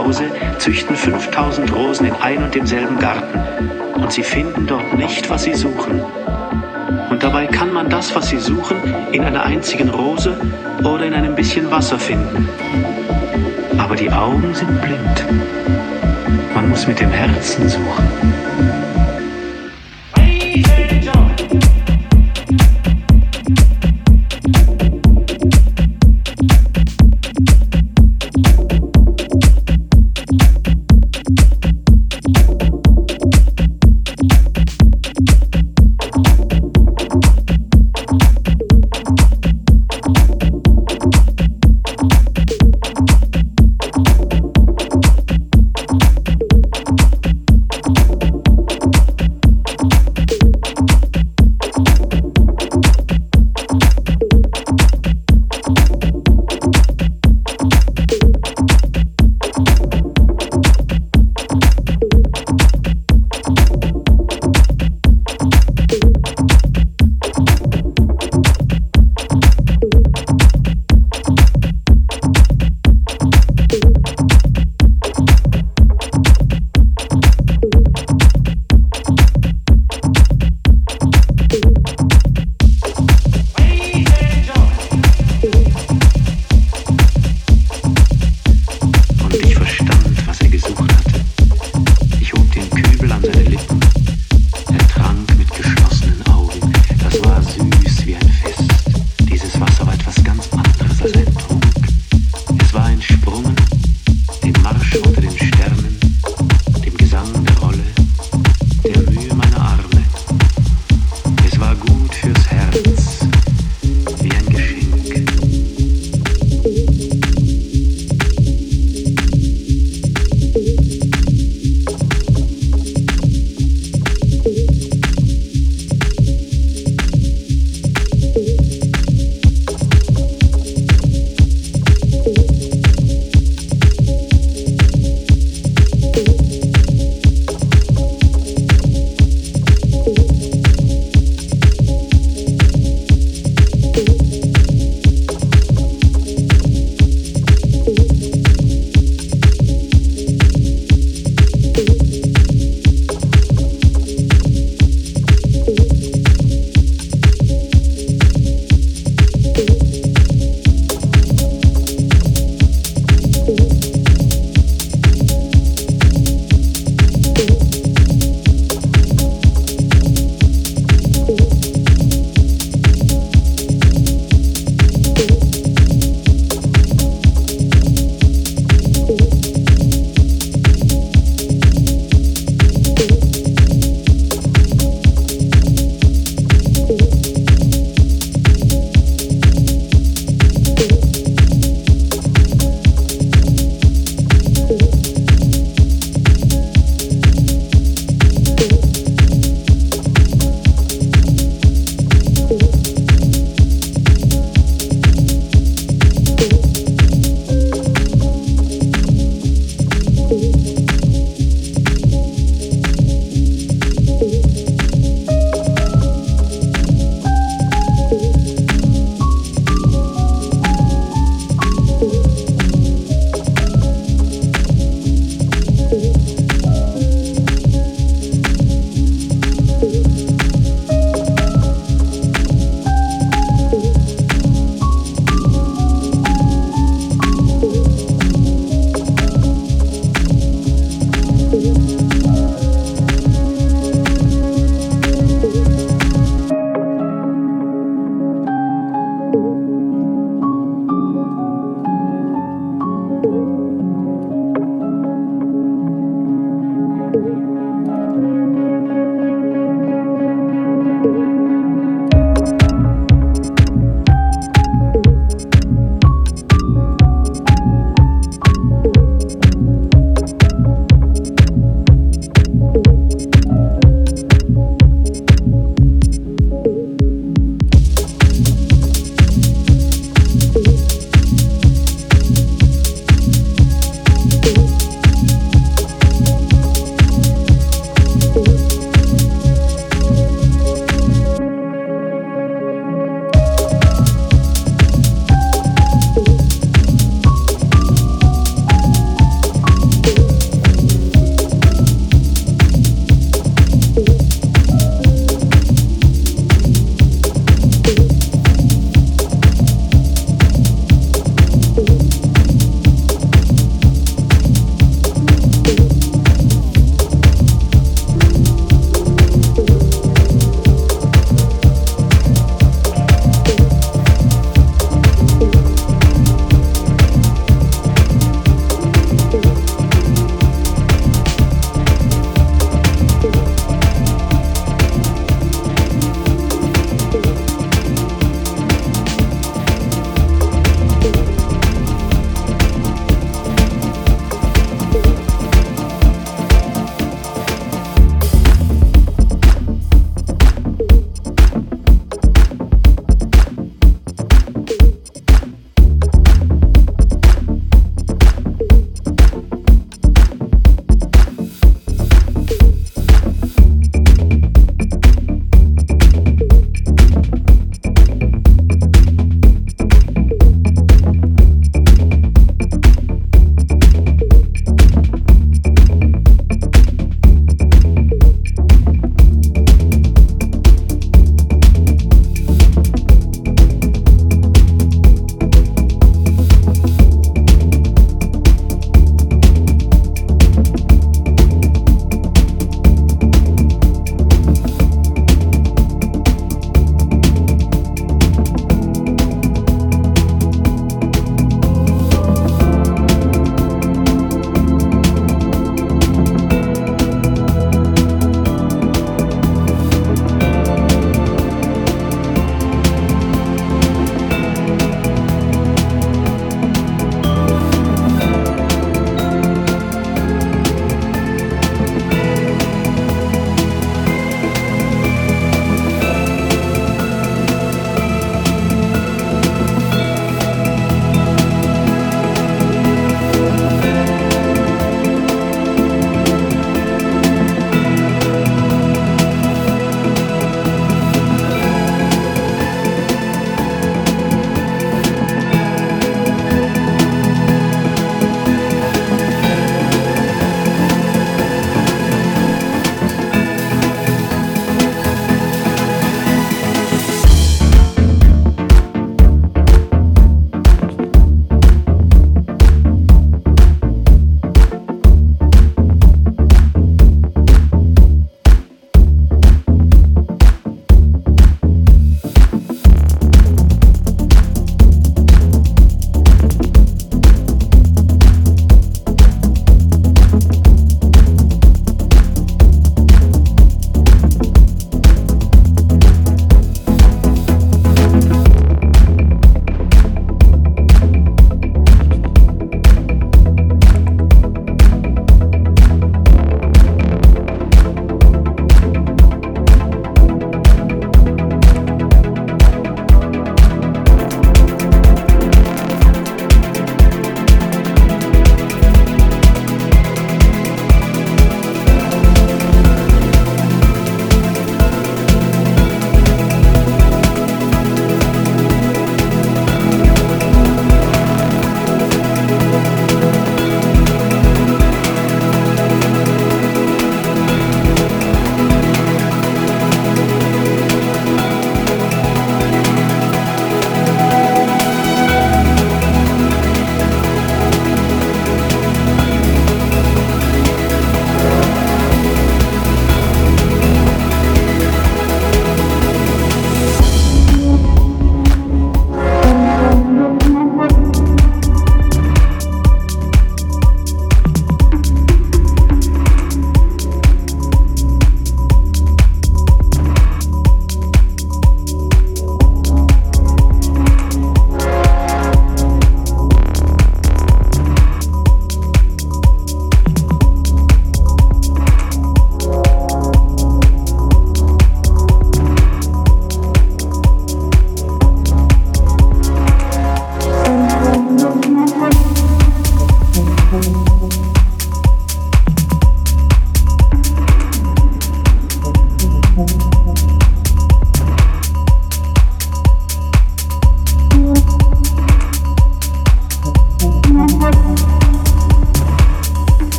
Hause züchten 5000 Rosen in ein und demselben Garten und sie finden dort nicht, was sie suchen. Und dabei kann man das, was sie suchen, in einer einzigen Rose oder in einem bisschen Wasser finden. Aber die Augen sind blind. Man muss mit dem Herzen suchen.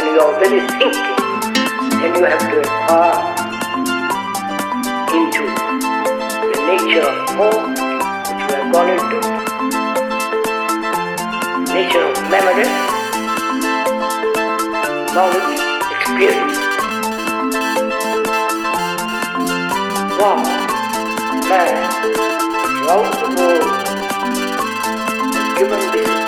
If you your very thinking, then you have to inquire into the nature of thought which we have gone into, nature of memory, knowledge, experience. God, man, throughout the world, has given this